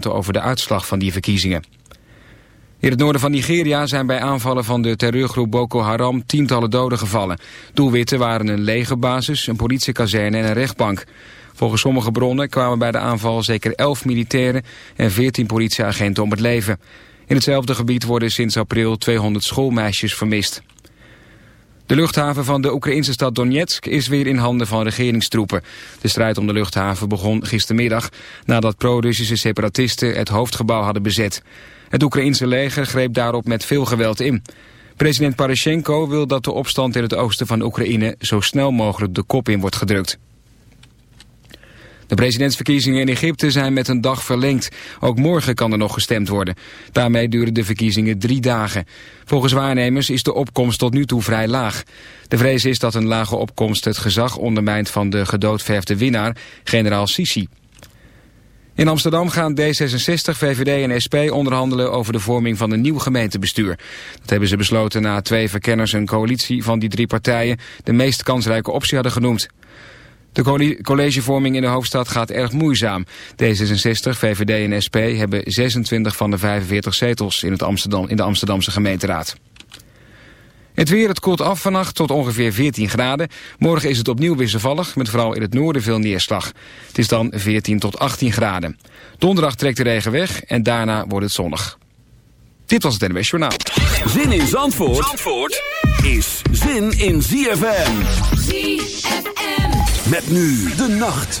over de uitslag van die verkiezingen. In het noorden van Nigeria zijn bij aanvallen van de terreurgroep Boko Haram tientallen doden gevallen. Doelwitten waren een legerbasis, een politiekazerne en een rechtbank. Volgens sommige bronnen kwamen bij de aanval zeker elf militairen en veertien politieagenten om het leven. In hetzelfde gebied worden sinds april 200 schoolmeisjes vermist. De luchthaven van de Oekraïnse stad Donetsk is weer in handen van regeringstroepen. De strijd om de luchthaven begon gistermiddag nadat pro-Russische separatisten het hoofdgebouw hadden bezet. Het Oekraïense leger greep daarop met veel geweld in. President Poroshenko wil dat de opstand in het oosten van Oekraïne zo snel mogelijk de kop in wordt gedrukt. De presidentsverkiezingen in Egypte zijn met een dag verlengd. Ook morgen kan er nog gestemd worden. Daarmee duren de verkiezingen drie dagen. Volgens waarnemers is de opkomst tot nu toe vrij laag. De vrees is dat een lage opkomst het gezag ondermijnt van de gedoodverfde winnaar, generaal Sisi. In Amsterdam gaan D66, VVD en SP onderhandelen over de vorming van een nieuw gemeentebestuur. Dat hebben ze besloten na twee verkenners een coalitie van die drie partijen de meest kansrijke optie hadden genoemd. De collegevorming in de hoofdstad gaat erg moeizaam. D66, VVD en SP hebben 26 van de 45 zetels in, het Amsterdam, in de Amsterdamse gemeenteraad. Het weer, het koelt af vannacht tot ongeveer 14 graden. Morgen is het opnieuw wisselvallig, met vooral in het noorden veel neerslag. Het is dan 14 tot 18 graden. Donderdag trekt de regen weg en daarna wordt het zonnig. Dit was het NWS Journaal. Zin in Zandvoort, Zandvoort is zin in ZFM. ZFM. Met nu de nacht.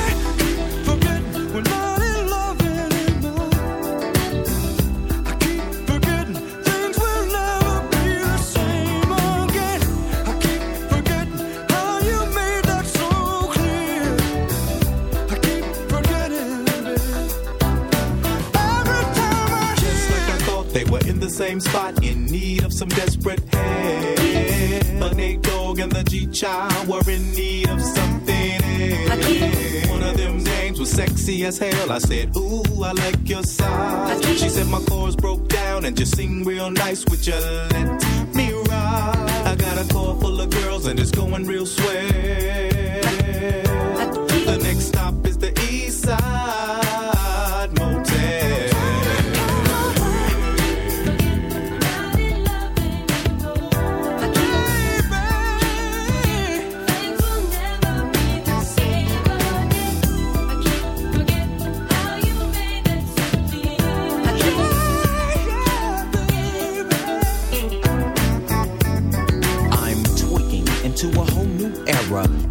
Child were in need of something. One of them names was sexy as hell. I said, Ooh, I like your size. She said my chords broke down and just sing real nice. with your let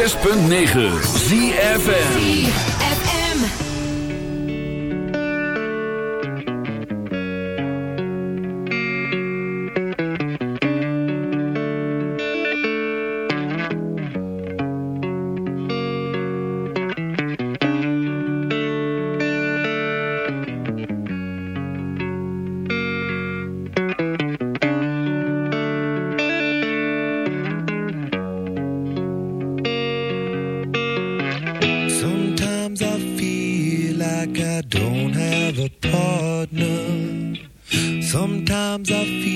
106.9 ZFN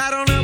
I don't know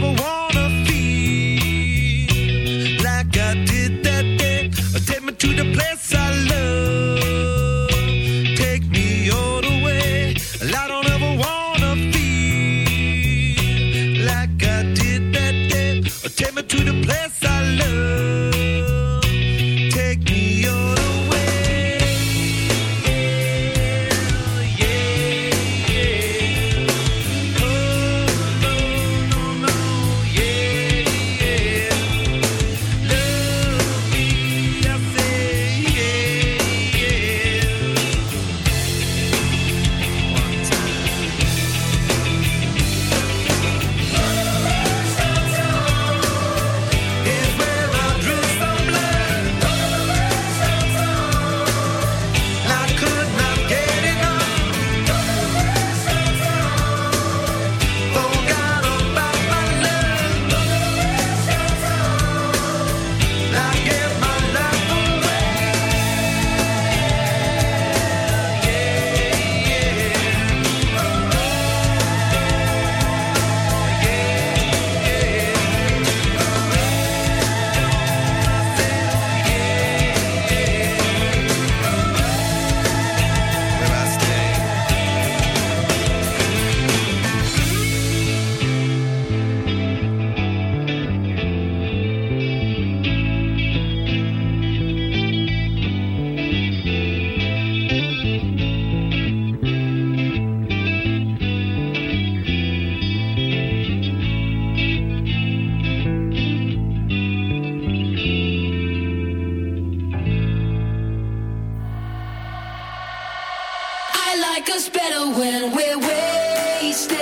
like us better when we're wasted.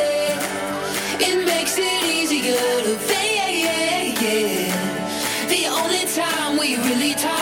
It makes it easier to fake. The only time we really talk.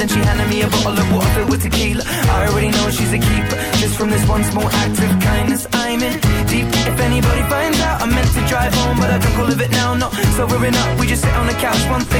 Then she handed me a bottle of water filled with tequila. I already know she's a keeper. Just from this one small act of kindness, I'm in deep. If anybody finds out, I meant to drive home, but I drunk all of it now. Not sobering up, we just sit on the couch, one thing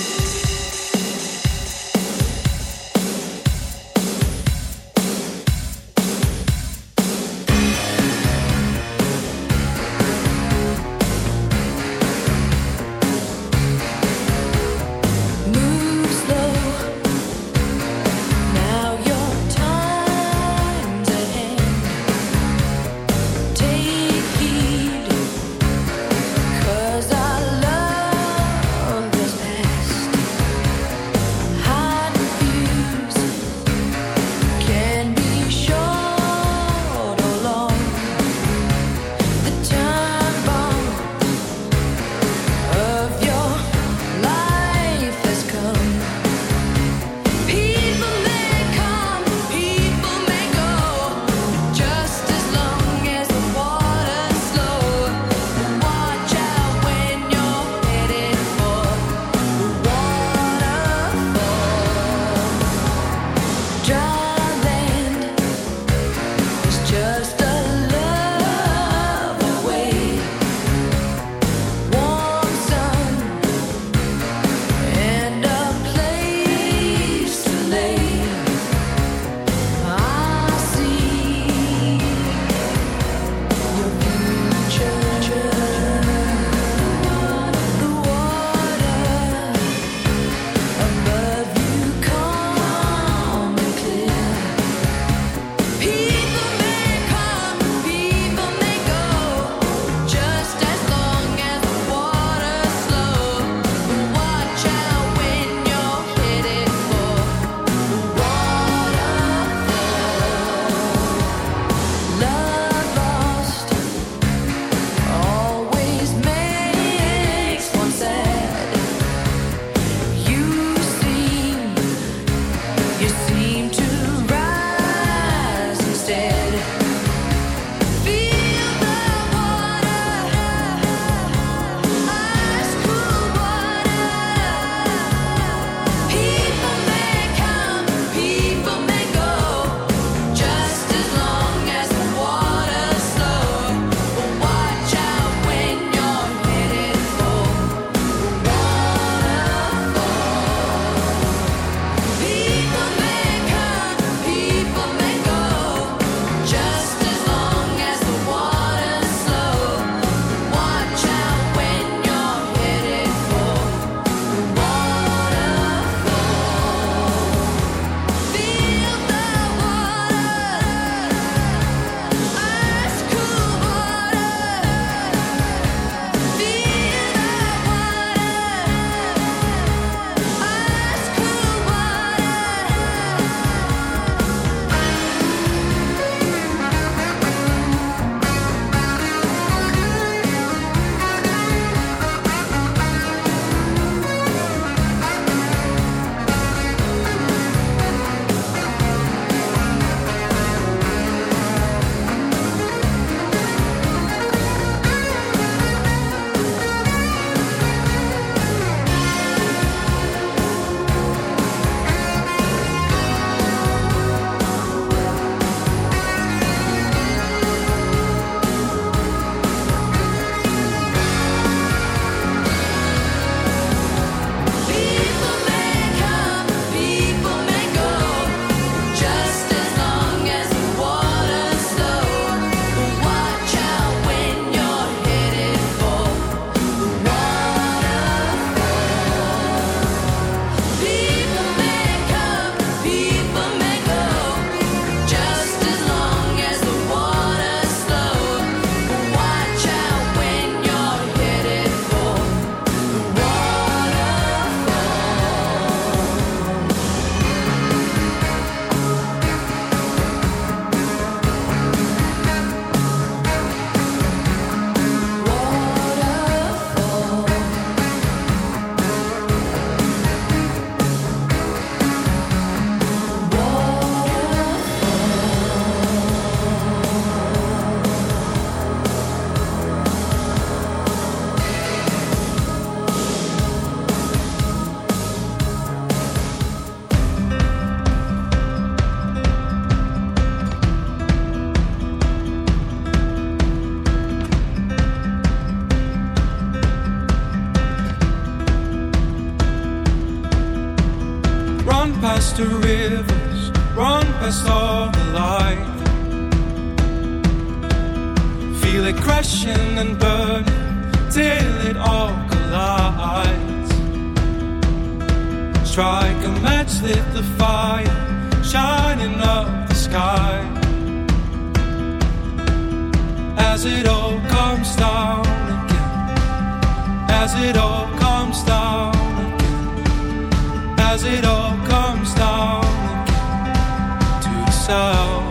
as it all comes down again, as it all comes down again, as it all comes down again. To the sound.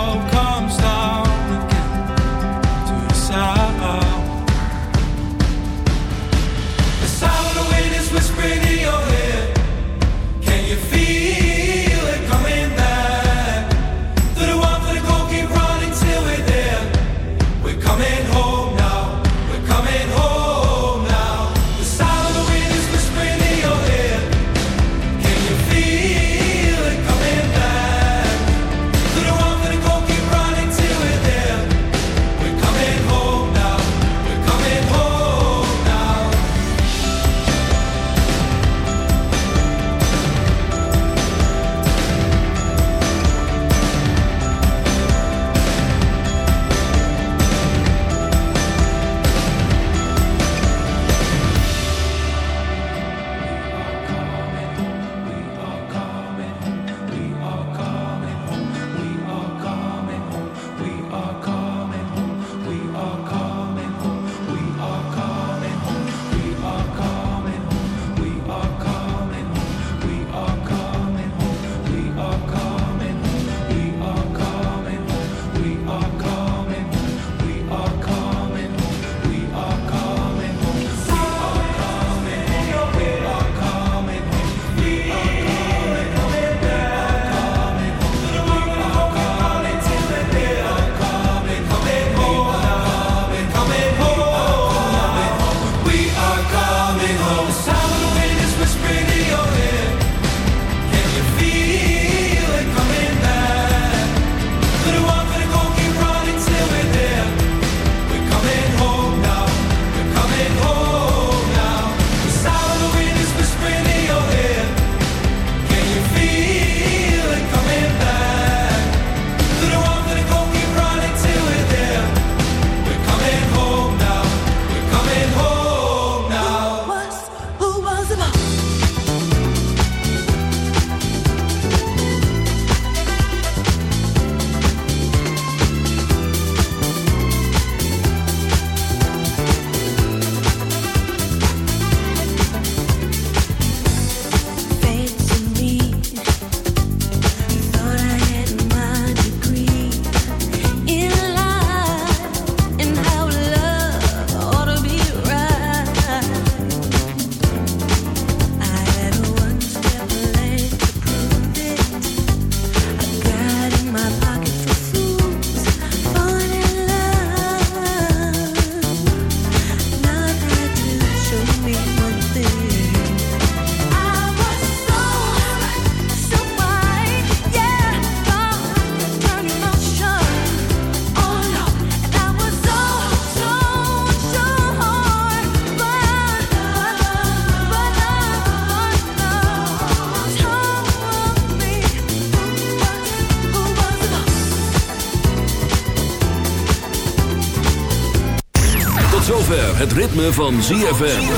Het ritme van ZFM.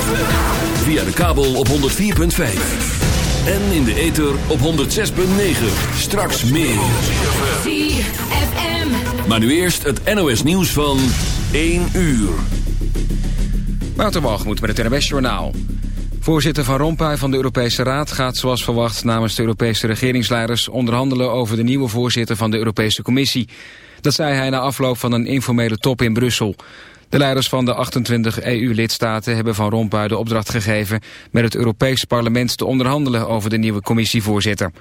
Via de kabel op 104.5. En in de ether op 106.9. Straks meer. ZFM. Maar nu eerst het NOS nieuws van 1 uur. Wouter Walgemoed met het NWS Journaal. Voorzitter Van Rompuy van de Europese Raad gaat zoals verwacht namens de Europese regeringsleiders onderhandelen over de nieuwe voorzitter van de Europese Commissie. Dat zei hij na afloop van een informele top in Brussel. De leiders van de 28 EU-lidstaten hebben Van Rompuy de opdracht gegeven met het Europees Parlement te onderhandelen over de nieuwe commissievoorzitter.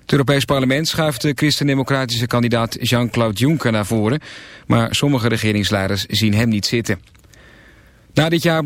Het Europees Parlement schuift de christendemocratische kandidaat Jean-Claude Juncker naar voren, maar sommige regeringsleiders zien hem niet zitten. Na dit jaar